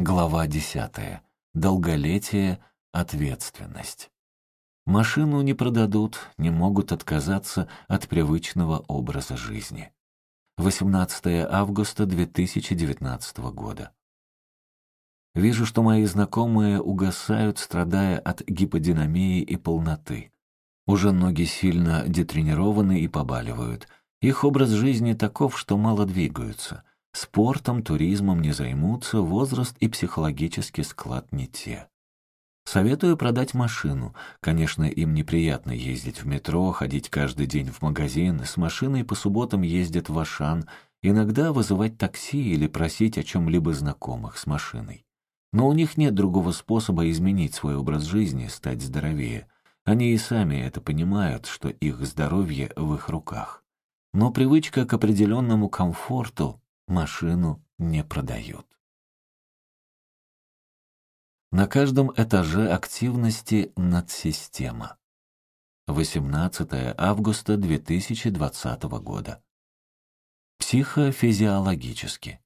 Глава 10. Долголетие, ответственность. Машину не продадут, не могут отказаться от привычного образа жизни. 18 августа 2019 года. Вижу, что мои знакомые угасают, страдая от гиподинамии и полноты. Уже ноги сильно детренированы и побаливают. Их образ жизни таков, что мало двигаются. Спортом, туризмом не займутся, возраст и психологический склад не те. Советую продать машину. Конечно, им неприятно ездить в метро, ходить каждый день в магазин, с машиной по субботам ездят в Ашан, иногда вызывать такси или просить о чем-либо знакомых с машиной. Но у них нет другого способа изменить свой образ жизни, стать здоровее. Они и сами это понимают, что их здоровье в их руках. Но привычка к определенному комфорту машину не продают. На каждом этаже активности надсистема. 18 августа 2020 года. Психофизиологически.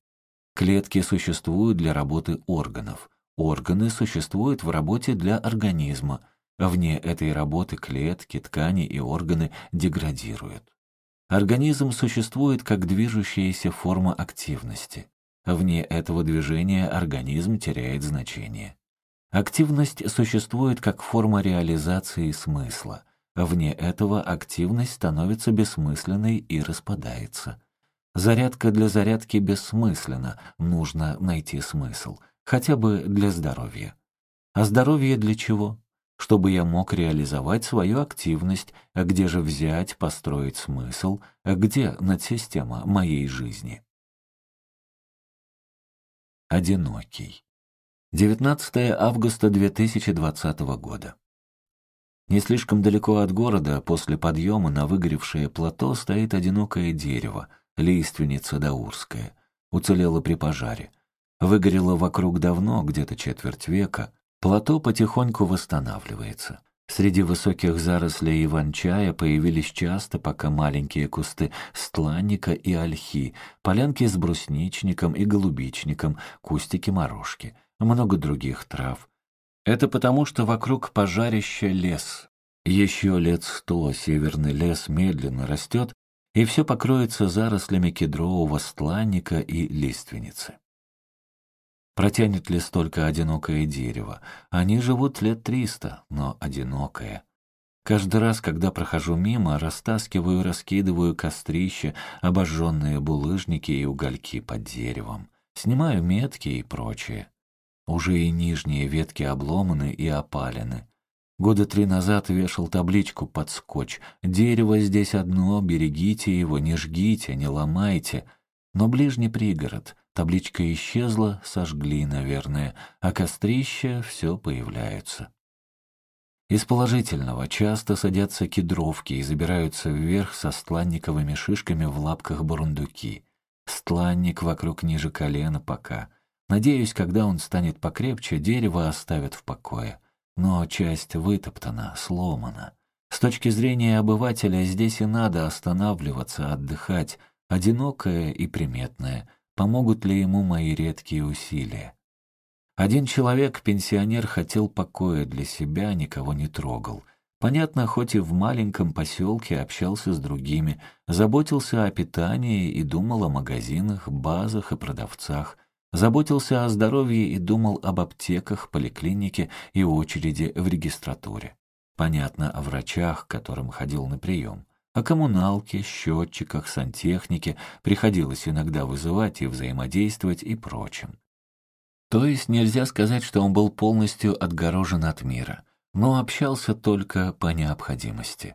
Клетки существуют для работы органов. Органы существуют в работе для организма. Вне этой работы клетки, ткани и органы деградируют. Организм существует как движущаяся форма активности. Вне этого движения организм теряет значение. Активность существует как форма реализации смысла. Вне этого активность становится бессмысленной и распадается. Зарядка для зарядки бессмысленна, нужно найти смысл, хотя бы для здоровья. А здоровье для чего? Чтобы я мог реализовать свою активность, а где же взять, построить смысл, а где надсистема моей жизни. Одинокий. 19 августа 2020 года. Не слишком далеко от города, после подъема на выгоревшее плато стоит одинокое дерево, лиственница даурская. Уцелело при пожаре. Выгорело вокруг давно, где-то четверть века, Плато потихоньку восстанавливается. Среди высоких зарослей иван-чая появились часто пока маленькие кусты стланника и ольхи, полянки с брусничником и голубичником, кустики морожки, много других трав. Это потому, что вокруг пожарища лес. Еще лет сто северный лес медленно растет, и все покроется зарослями кедрового стланника и лиственницы. Протянет ли столько одинокое дерево? Они живут лет триста, но одинокое. Каждый раз, когда прохожу мимо, растаскиваю, раскидываю кострища, обожженные булыжники и угольки под деревом. Снимаю метки и прочее. Уже и нижние ветки обломаны и опалены. Года три назад вешал табличку под скотч. «Дерево здесь одно, берегите его, не жгите, не ломайте». Но ближний пригород. Табличка исчезла, сожгли, наверное, а кострища все появляются. Из положительного часто садятся кедровки и забираются вверх со стланниковыми шишками в лапках бурундуки. Стланник вокруг ниже колена пока. Надеюсь, когда он станет покрепче, дерево оставят в покое. Но часть вытоптана, сломана. С точки зрения обывателя здесь и надо останавливаться, отдыхать, одинокое и приметное — Помогут ли ему мои редкие усилия? Один человек, пенсионер, хотел покоя для себя, никого не трогал. Понятно, хоть и в маленьком поселке общался с другими, заботился о питании и думал о магазинах, базах и продавцах, заботился о здоровье и думал об аптеках, поликлинике и очереди в регистратуре. Понятно о врачах, к которым ходил на прием. О коммуналке, счетчиках, сантехнике приходилось иногда вызывать и взаимодействовать и прочим. То есть нельзя сказать, что он был полностью отгорожен от мира, но общался только по необходимости.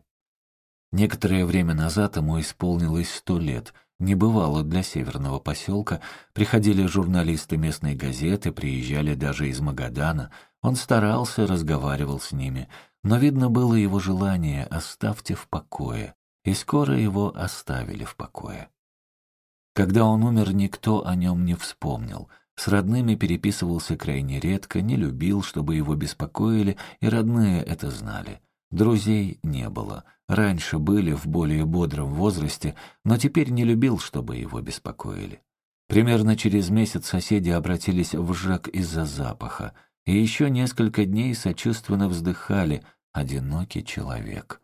Некоторое время назад ему исполнилось сто лет, не бывало для северного поселка, приходили журналисты местной газеты, приезжали даже из Магадана, он старался, разговаривал с ними, но видно было его желание «оставьте в покое», и скоро его оставили в покое. Когда он умер, никто о нем не вспомнил. С родными переписывался крайне редко, не любил, чтобы его беспокоили, и родные это знали. Друзей не было. Раньше были в более бодром возрасте, но теперь не любил, чтобы его беспокоили. Примерно через месяц соседи обратились в ЖЭК из-за запаха, и еще несколько дней сочувственно вздыхали «одинокий человек».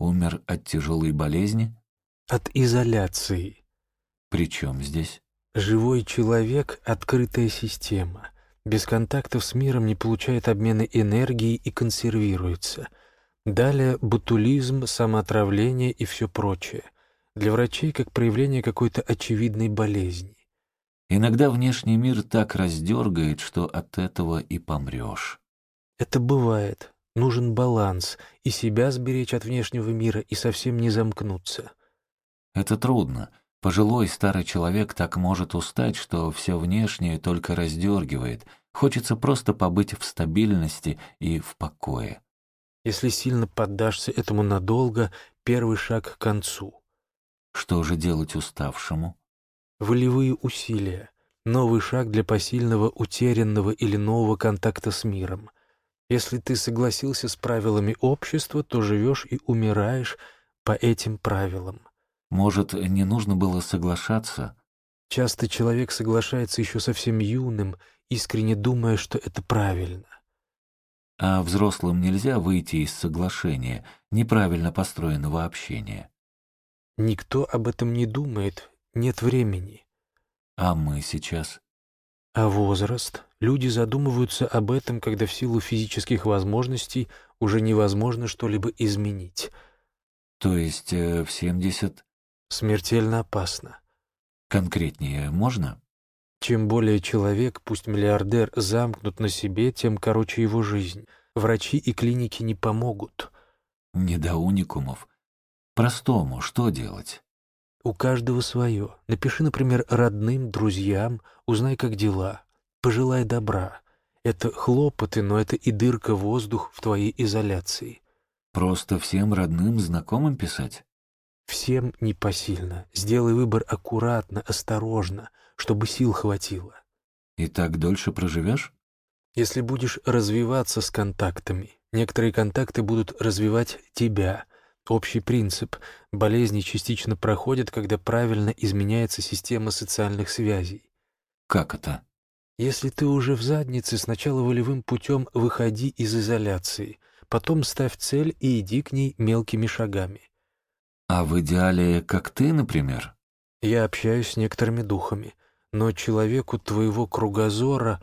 Умер от тяжелой болезни? От изоляции. При чем здесь? Живой человек — открытая система. Без контактов с миром не получает обмена энергией и консервируется. Далее ботулизм, самоотравление и все прочее. Для врачей как проявление какой-то очевидной болезни. Иногда внешний мир так раздергает, что от этого и помрешь. Это бывает. Нужен баланс. И себя сберечь от внешнего мира, и совсем не замкнуться. Это трудно. Пожилой старый человек так может устать, что все внешнее только раздергивает. Хочется просто побыть в стабильности и в покое. Если сильно поддашься этому надолго, первый шаг к концу. Что же делать уставшему? волевые усилия, новый шаг для посильного, утерянного или нового контакта с миром. Если ты согласился с правилами общества, то живешь и умираешь по этим правилам. Может, не нужно было соглашаться? Часто человек соглашается еще совсем юным, искренне думая, что это правильно. А взрослым нельзя выйти из соглашения, неправильно построенного общения. Никто об этом не думает, нет времени. А мы сейчас? А возраст? Люди задумываются об этом, когда в силу физических возможностей уже невозможно что-либо изменить. То есть э, в семьдесят? Смертельно опасно. Конкретнее можно? Чем более человек, пусть миллиардер, замкнут на себе, тем короче его жизнь. Врачи и клиники не помогут. Не до уникумов. Простому что делать? У каждого свое. Напиши, например, родным, друзьям, узнай, как дела. Пожелай добра. Это хлопоты, но это и дырка воздух в твоей изоляции. Просто всем родным, знакомым писать? Всем непосильно. Сделай выбор аккуратно, осторожно, чтобы сил хватило. И так дольше проживешь? Если будешь развиваться с контактами, некоторые контакты будут развивать тебя, Общий принцип. Болезни частично проходят, когда правильно изменяется система социальных связей. Как это? Если ты уже в заднице, сначала волевым путем выходи из изоляции, потом ставь цель и иди к ней мелкими шагами. А в идеале, как ты, например? Я общаюсь с некоторыми духами, но человеку твоего кругозора...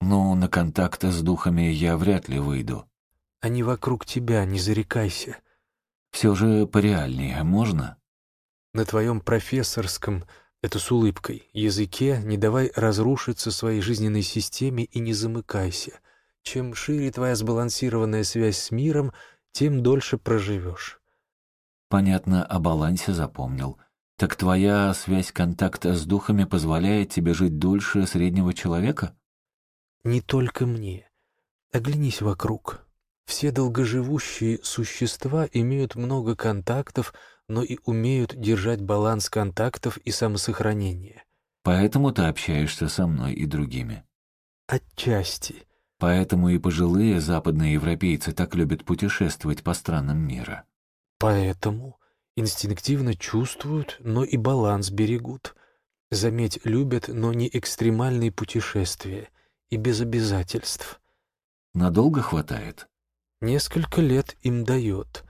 Ну, на контакты с духами я вряд ли выйду. Они вокруг тебя, не зарекайся. Все же пореальнее можно? На твоем профессорском, это с улыбкой, языке не давай разрушиться своей жизненной системе и не замыкайся. Чем шире твоя сбалансированная связь с миром, тем дольше проживешь. Понятно, о балансе запомнил. Так твоя связь контакта с духами позволяет тебе жить дольше среднего человека? Не только мне. Оглянись вокруг. Все долгоживущие существа имеют много контактов, но и умеют держать баланс контактов и самосохранения. Поэтому ты общаешься со мной и другими. Отчасти. Поэтому и пожилые западные европейцы так любят путешествовать по странам мира. Поэтому инстинктивно чувствуют, но и баланс берегут. Заметь, любят, но не экстремальные путешествия и без обязательств. Надолго хватает? Несколько лет им дает.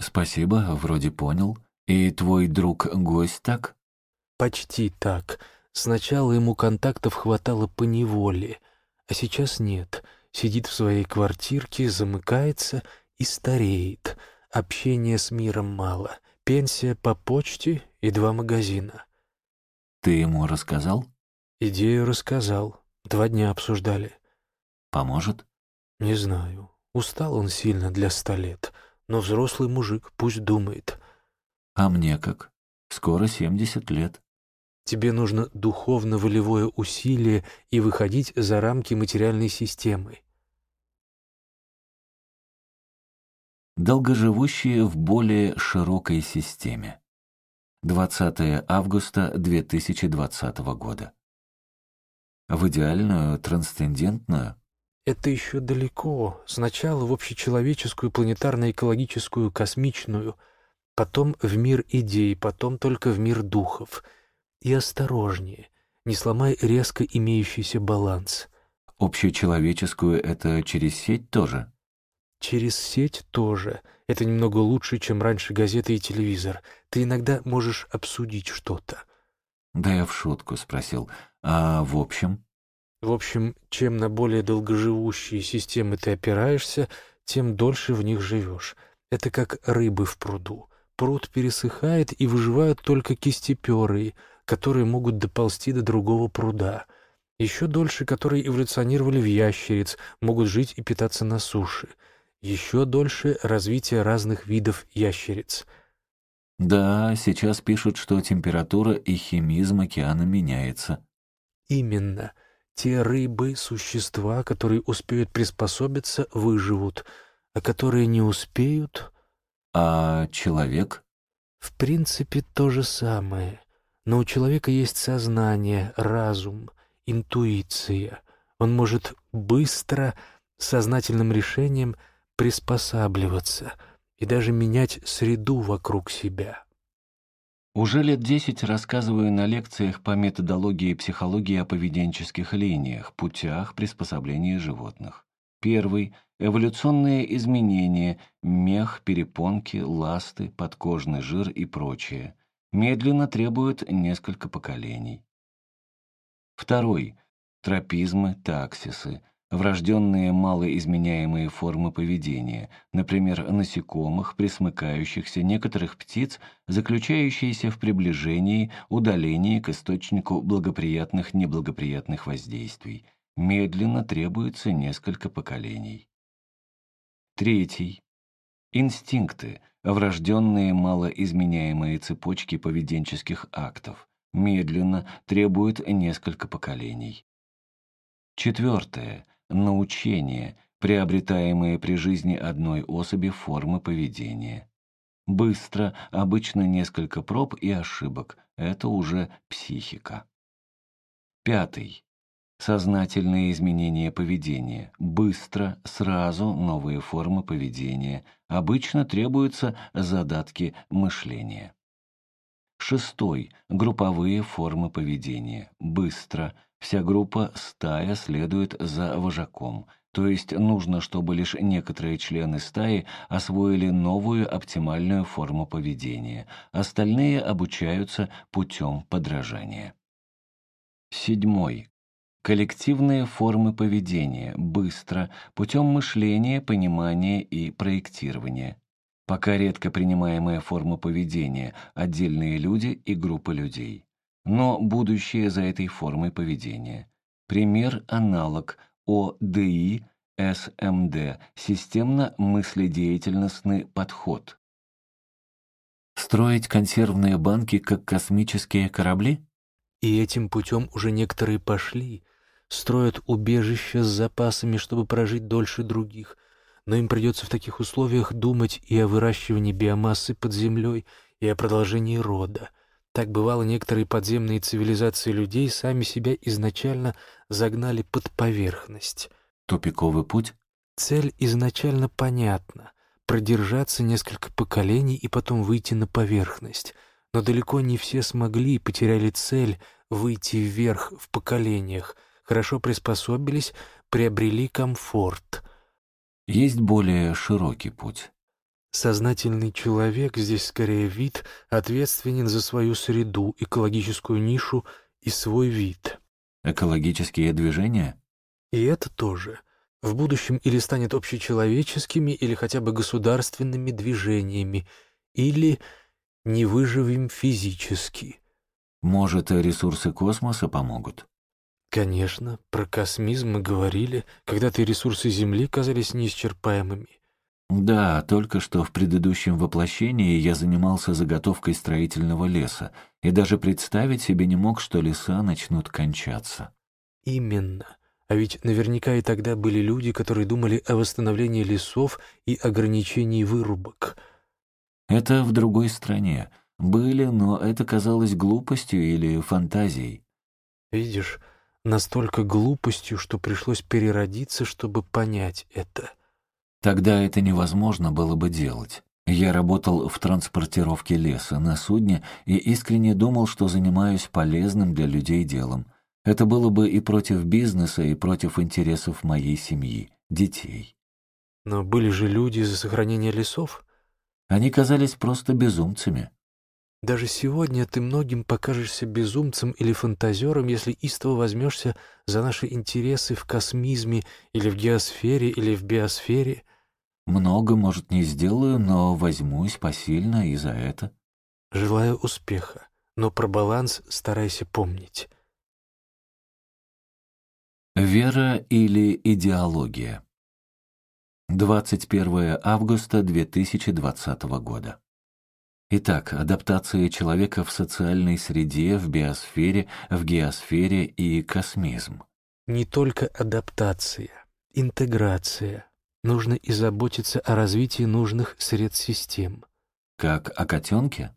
Спасибо, вроде понял. И твой друг-гость так? Почти так. Сначала ему контактов хватало по неволе, а сейчас нет. Сидит в своей квартирке, замыкается и стареет. Общения с миром мало. Пенсия по почте и два магазина. Ты ему рассказал? Идею рассказал. Два дня обсуждали. Поможет? Не знаю. Устал он сильно для ста лет, но взрослый мужик пусть думает. А мне как? Скоро семьдесят лет. Тебе нужно духовно-волевое усилие и выходить за рамки материальной системы. Долгоживущие в более широкой системе. 20 августа 2020 года. В идеальную, трансцендентную, это еще далеко. Сначала в общечеловеческую, планетарно-экологическую, космичную, потом в мир идей, потом только в мир духов. И осторожнее. не сломай резко имеющийся баланс. Общечеловеческую это через сеть тоже? Через сеть тоже. Это немного лучше, чем раньше газеты и телевизор. Ты иногда можешь обсудить что-то. Да я в шутку спросил. А в общем? В общем, чем на более долгоживущие системы ты опираешься, тем дольше в них живешь. Это как рыбы в пруду. Пруд пересыхает, и выживают только кистеперы, которые могут доползти до другого пруда. Еще дольше, которые эволюционировали в ящериц, могут жить и питаться на суше. Еще дольше развитие разных видов ящериц. Да, сейчас пишут, что температура и химизм океана меняется. Именно. Те рыбы, существа, которые успеют приспособиться, выживут, а которые не успеют... А человек? В принципе, то же самое. Но у человека есть сознание, разум, интуиция. Он может быстро, сознательным решением приспосабливаться и даже менять среду вокруг себя. Уже лет десять рассказываю на лекциях по методологии психологии о поведенческих линиях, путях приспособления животных. Первый – эволюционные изменения, мех, перепонки, ласты, подкожный жир и прочее. Медленно требуют несколько поколений. Второй – тропизмы, таксисы, врожденные малоизменяемые формы поведения, например, насекомых, присмыкающихся, некоторых птиц, заключающиеся в приближении, удалении к источнику благоприятных-неблагоприятных воздействий. Медленно требуется несколько поколений. Третий. Инстинкты, врожденные малоизменяемые цепочки поведенческих актов, медленно требуют несколько поколений. Четвертое научение, приобретаемые при жизни одной особи формы поведения. Быстро, обычно несколько проб и ошибок, это уже психика. Пятый. Сознательные изменения поведения. Быстро, сразу новые формы поведения. Обычно требуются задатки мышления. Шестой. Групповые формы поведения. Быстро, Вся группа стая следует за вожаком, то есть нужно, чтобы лишь некоторые члены стаи освоили новую оптимальную форму поведения, остальные обучаются путем подражания. Седьмой. Коллективные формы поведения, быстро, путем мышления, понимания и проектирования. Пока редко принимаемая форма поведения, отдельные люди и группы людей но будущее за этой формой поведения. Пример-аналог ОДИ, СМД, системно-мыследеятельностный подход. Строить консервные банки, как космические корабли? И этим путем уже некоторые пошли, строят убежища с запасами, чтобы прожить дольше других, но им придется в таких условиях думать и о выращивании биомассы под землей, и о продолжении рода. Так бывало, некоторые подземные цивилизации людей сами себя изначально загнали под поверхность. Тупиковый путь? Цель изначально понятна — продержаться несколько поколений и потом выйти на поверхность. Но далеко не все смогли и потеряли цель выйти вверх в поколениях, хорошо приспособились, приобрели комфорт. Есть более широкий путь. Сознательный человек, здесь скорее вид, ответственен за свою среду, экологическую нишу и свой вид. Экологические движения? И это тоже. В будущем или станет общечеловеческими, или хотя бы государственными движениями, или не выживем физически. Может, ресурсы космоса помогут? Конечно, про космизм мы говорили, когда-то ресурсы Земли казались неисчерпаемыми. Да, только что в предыдущем воплощении я занимался заготовкой строительного леса и даже представить себе не мог, что леса начнут кончаться. Именно. А ведь наверняка и тогда были люди, которые думали о восстановлении лесов и ограничении вырубок. Это в другой стране. Были, но это казалось глупостью или фантазией. Видишь, настолько глупостью, что пришлось переродиться, чтобы понять это. Тогда это невозможно было бы делать. Я работал в транспортировке леса на судне и искренне думал, что занимаюсь полезным для людей делом. Это было бы и против бизнеса, и против интересов моей семьи, детей. Но были же люди за сохранение лесов. Они казались просто безумцами. Даже сегодня ты многим покажешься безумцем или фантазером, если истово возьмешься за наши интересы в космизме или в геосфере или в биосфере. Много, может, не сделаю, но возьмусь посильно и за это. Желаю успеха, но про баланс старайся помнить. Вера или идеология 21 августа 2020 года. Итак, адаптация человека в социальной среде, в биосфере, в геосфере и космизм. Не только адаптация, интеграция. Нужно и заботиться о развитии нужных средсистем. Как о котенке?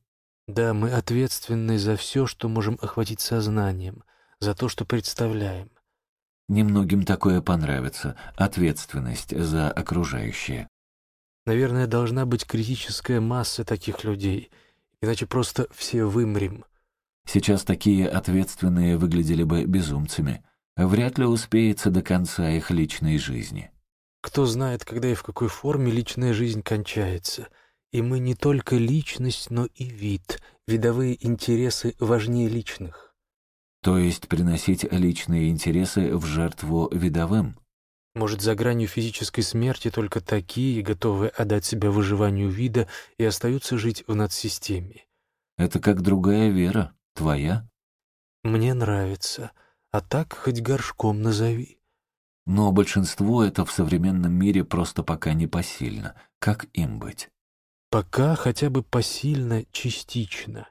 Да, мы ответственны за все, что можем охватить сознанием, за то, что представляем. Немногим такое понравится — ответственность за окружающее. Наверное, должна быть критическая масса таких людей, иначе просто все вымрем. Сейчас такие ответственные выглядели бы безумцами. Вряд ли успеется до конца их личной жизни. Кто знает, когда и в какой форме личная жизнь кончается. И мы не только личность, но и вид. Видовые интересы важнее личных. То есть приносить личные интересы в жертву видовым? Может, за гранью физической смерти только такие, готовые отдать себя выживанию вида и остаются жить в надсистеме. Это как другая вера, твоя? Мне нравится, а так хоть горшком назови. Но большинству это в современном мире просто пока не посильно. Как им быть? Пока хотя бы посильно частично.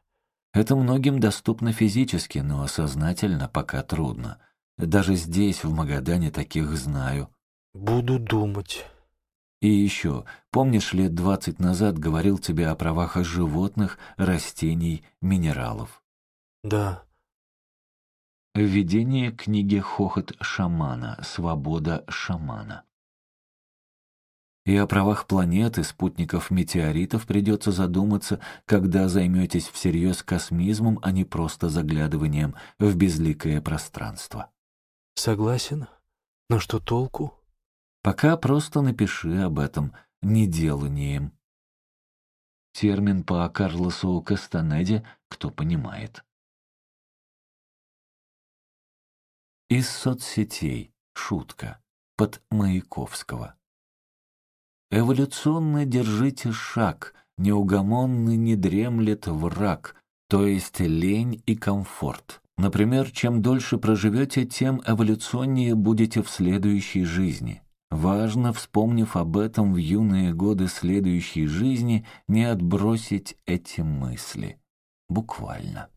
Это многим доступно физически, но сознательно пока трудно. Даже здесь, в Магадане, таких знаю. Буду думать. И еще, помнишь, лет двадцать назад говорил тебе о правах животных, растений, минералов? Да. Введение книги «Хохот шамана. Свобода шамана». И о правах планеты, спутников метеоритов придется задуматься, когда займетесь всерьез космизмом, а не просто заглядыванием в безликое пространство. Согласен. Но что толку? Пока просто напиши об этом неделанием. Термин по Карлосу Кастанеде «Кто понимает». Из соцсетей. Шутка. Под Маяковского. Эволюционно держите шаг, неугомонный не дремлет враг, то есть лень и комфорт. Например, чем дольше проживете, тем эволюционнее будете в следующей жизни. Важно, вспомнив об этом в юные годы следующей жизни, не отбросить эти мысли. Буквально.